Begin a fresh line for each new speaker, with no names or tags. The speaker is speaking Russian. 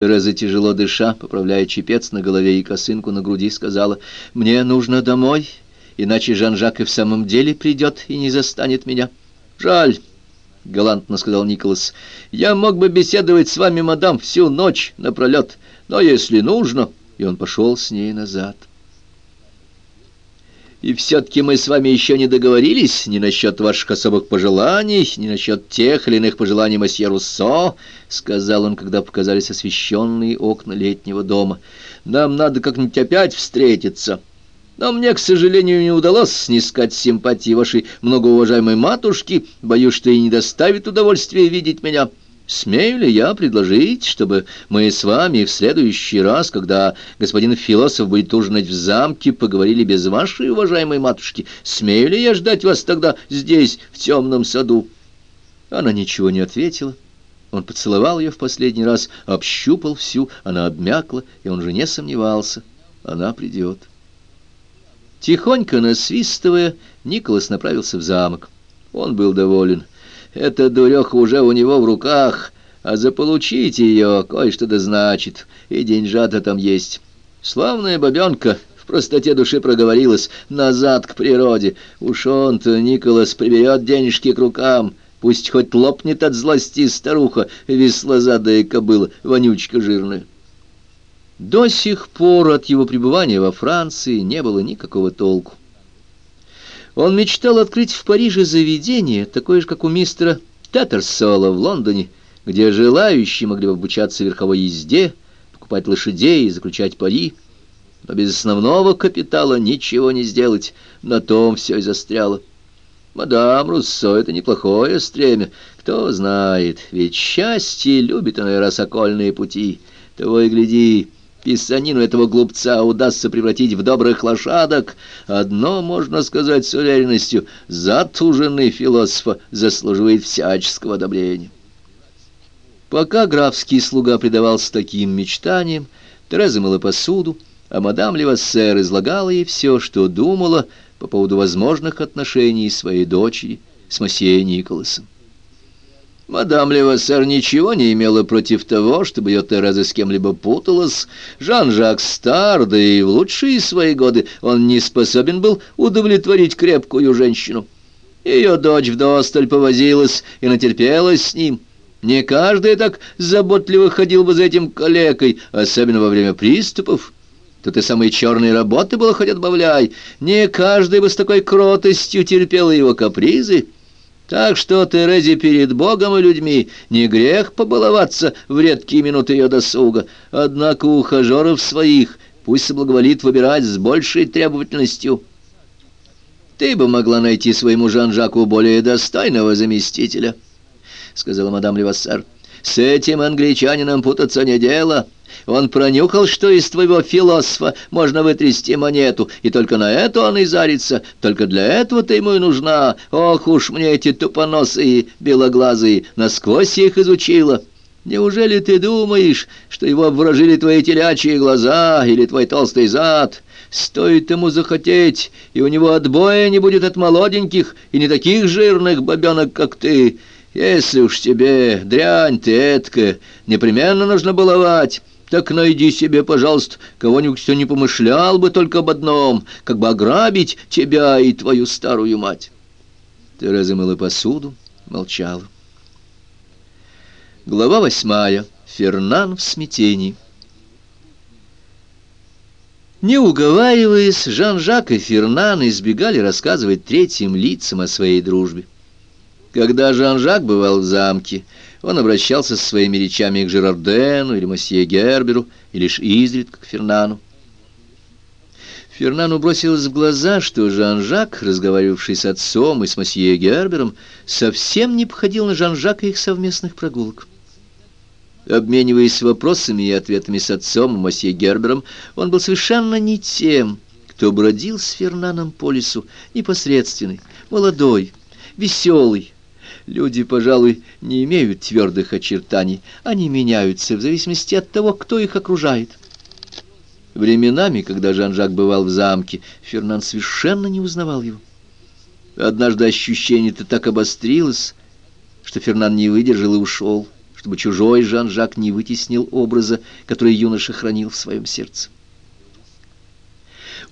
Тереза, тяжело дыша, поправляя чепец на голове и косынку на груди, сказала, «Мне нужно домой, иначе Жан-Жак и в самом деле придет и не застанет меня». «Жаль», — галантно сказал Николас, — «я мог бы беседовать с вами, мадам, всю ночь напролет, но если нужно...» И он пошел с ней назад. И все-таки мы с вами еще не договорились ни насчет ваших особых пожеланий, ни насчет тех или иных пожеланий мосье Руссо, — сказал он, когда показались освещенные окна летнего дома. Нам надо как-нибудь опять встретиться. Но мне, к сожалению, не удалось снискать симпатии вашей многоуважаемой матушки. Боюсь, что и не доставит удовольствия видеть меня. — Смею ли я предложить, чтобы мы с вами в следующий раз, когда господин философ будет ужинать в замке, поговорили без вашей уважаемой матушки? Смею ли я ждать вас тогда здесь, в темном саду?» Она ничего не ответила. Он поцеловал ее в последний раз, общупал всю, она обмякла, и он же не сомневался. Она придет. Тихонько насвистывая, Николас направился в замок. Он был доволен. Эта дуреха уже у него в руках, а заполучить ее кое-что да значит, и деньжата там есть. Славная бабенка в простоте души проговорилась назад к природе. Уж он-то, Николас, приберет денежки к рукам, пусть хоть лопнет от злости старуха, веслозадая кобыла, вонючка жирная. До сих пор от его пребывания во Франции не было никакого толку. Он мечтал открыть в Париже заведение, такое же, как у мистера Таттерсола в Лондоне, где желающие могли бы обучаться верховой езде, покупать лошадей и заключать пари. Но без основного капитала ничего не сделать, на том все и застряло. Мадам Руссо — это неплохое стремя, кто знает, ведь счастье любит иной раз окольные пути. Того и гляди, писанину этого глупца удастся превратить в добрых лошадок. Одно можно сказать с уверенностью — затуженный философа заслуживает всяческого одобрения. Пока графский слуга предавался таким мечтаниям, Тереза мыла посуду, а мадам Левассер излагала ей все, что думала по поводу возможных отношений своей дочери с Мосье Николасом. Мадам Левассер ничего не имела против того, чтобы ее Тереза с кем-либо путалась. Жан-Жак стар, да и в лучшие свои годы он не способен был удовлетворить крепкую женщину. Ее дочь вдосталь повозилась и натерпелась с ним. Не каждый так заботливо ходил бы за этим калекой, особенно во время приступов. Тут и самые черные работы было хоть отбавляй. Не каждый бы с такой кротостью терпел его капризы. Так что Терезе перед Богом и людьми не грех побаловаться в редкие минуты ее досуга. Однако ухажеров своих пусть соблаговолит выбирать с большей требовательностью. Ты бы могла найти своему Жан-Жаку более достойного заместителя, — сказала мадам Левассар. С этим англичанином путаться не дело. Он пронюхал, что из твоего философа можно вытрясти монету, и только на это он и зарится. Только для этого ты ему и нужна. Ох уж мне эти тупоносые белоглазые, насквозь я их изучила. Неужели ты думаешь, что его обворожили твои телячьи глаза или твой толстый зад?» Стоит ему захотеть, и у него отбоя не будет от молоденьких и не таких жирных бабенок, как ты. Если уж тебе, дрянь ты эткая, непременно нужно баловать, так найди себе, пожалуйста, кого-нибудь, кто не помышлял бы только об одном, как бы ограбить тебя и твою старую мать. Тереза мыла посуду, молчала. Глава восьмая. Фернан в смятении. Не уговариваясь, Жан-Жак и Фернан избегали рассказывать третьим лицам о своей дружбе. Когда Жан-Жак бывал в замке, он обращался со своими речами к Жерардену или мосье Герберу, и лишь изредка к Фернану. Фернану бросилось в глаза, что Жан-Жак, разговаривавший с отцом и с мосье Гербером, совсем не походил на Жан-Жака их совместных прогулок. Обмениваясь вопросами и ответами с отцом и мосье Гербером, он был совершенно не тем, кто бродил с Фернаном по лесу, непосредственный, молодой, веселый, Люди, пожалуй, не имеют твердых очертаний. Они меняются в зависимости от того, кто их окружает. Временами, когда Жан-Жак бывал в замке, Фернан совершенно не узнавал его. Однажды ощущение-то так обострилось, что Фернан не выдержал и ушел, чтобы чужой Жан-Жак не вытеснил образа, который юноша хранил в своем сердце.